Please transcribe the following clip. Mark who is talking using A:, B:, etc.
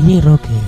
A: Ini Roke.